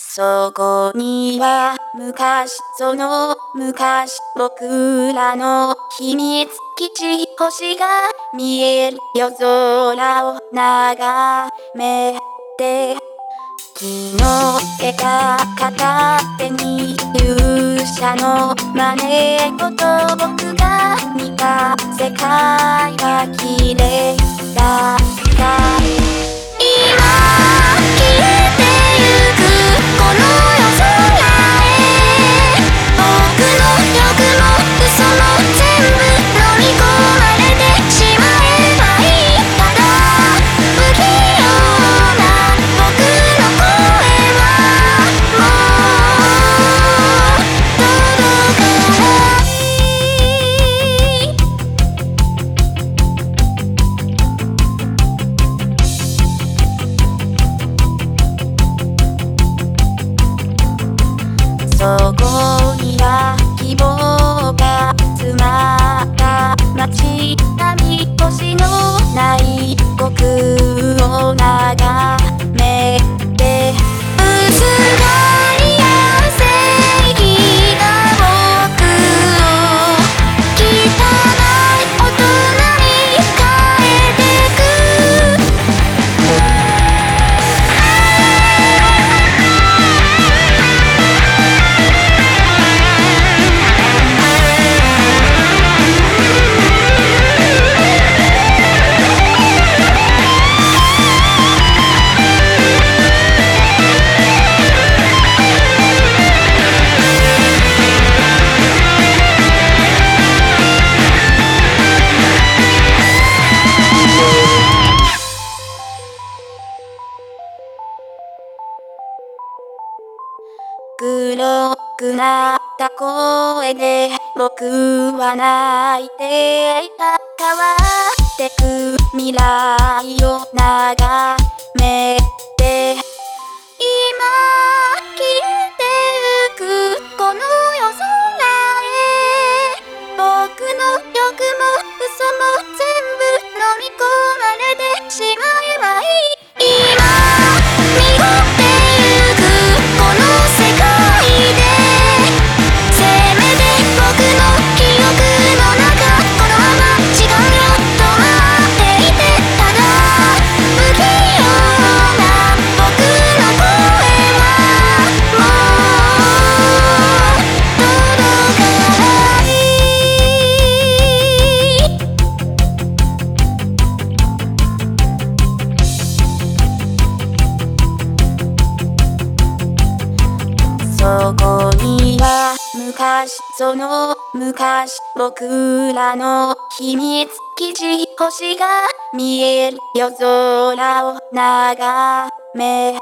そこには昔その昔僕らの秘密基地星が見える夜空を眺めて昨日得た片手に勇者の真似事僕が見た世界は綺麗。そこには希望が詰まった街並み星のない僕を眺黒くなった声で僕は泣いていた。変わってく未来を眺めそこには昔その昔僕らの秘密基地星が見える夜空を眺め